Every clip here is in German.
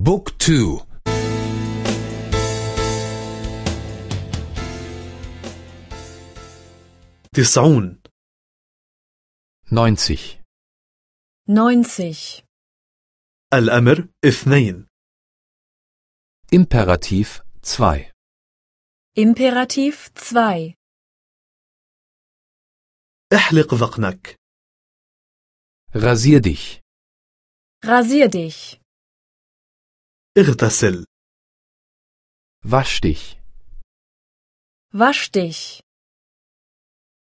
بوك تو تسعون 90 90. الأمر اثنين Imperativ 2 Imperativ 2. احلق ذقنك Rasier dich. Rasier dich. اغتسل Wasch dich. Wasch dich.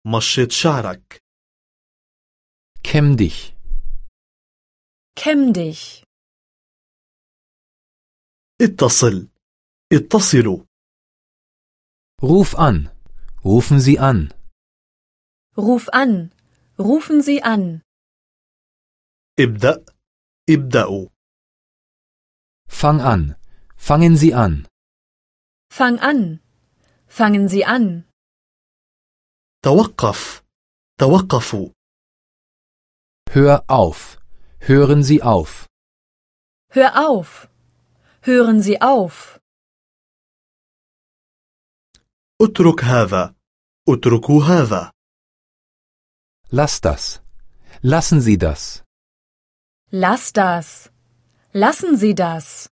مشط شعرك Kämm dich. Kämm dich. اتصل اتصلوا Ruf an. Rufen Sie an. Ruf an. Rufen Sie an. ابدأ ابدأوا Fang an. Fangen Sie an. Fang an. Fangen Sie an. توقف توقفوا Hör auf. Hören Sie auf. Hör auf. Hören Sie auf. اترك هذا اتركوا هذا Lass das. Lassen Sie das. Lass das. Lassen Sie das.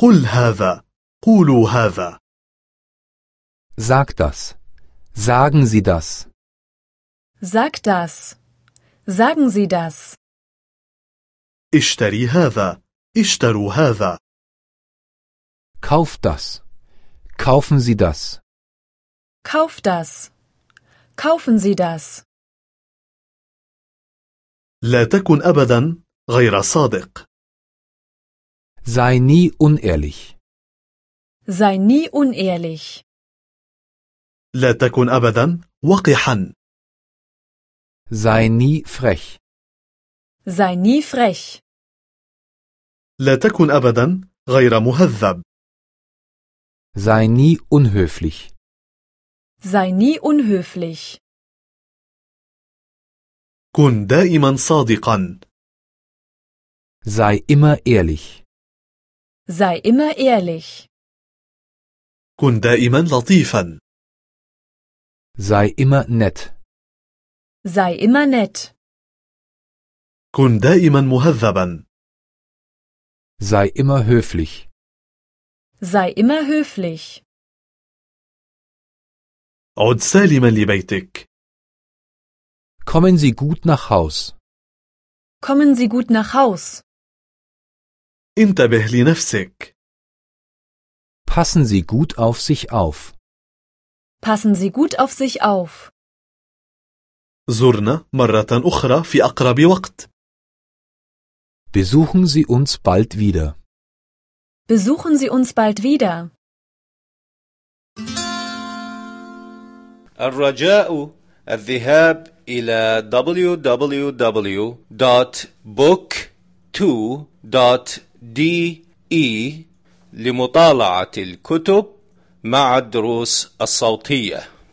قل هذا قولوا هذا Sag das. Sagen Sie das. Sag das. Sagen Sie das. اشتري هذا اشتروا هذا Kauf das. Kaufen Sie das. Kauf das. Kaufen Sie das. لا تكن أبدا غير صادق Sei nie unehrlich. Sei nie unehrlich. لا تكن أبدا وقحا Sei nie frech. Sei nie frech. لا تكن أبدا غير مهذب Sei nie unhöflich. Sei nie unhöflich. كن دائما صادقا Sei immer ehrlich. Sei immer ehrlich. كن دائما لطيفا Sei immer nett. Sei immer nett. كن دائما مهذبا Sei immer höflich. Sei immer höflich. عد سالما لبيتك Kommen Sie gut nach Haus. Kommen Sie gut nach Haus. انتبه لنفسك Passen Sie gut auf sich auf. Passen Sie gut auf sich auf. زرنا مرة أخرى في أقرب وقت Besuchen Sie uns bald wieder. Besuchen Sie uns bald wieder. الرجاء الذهاب إلى www.book2.de لمطالعة الكتب مع الدروس الصوتية.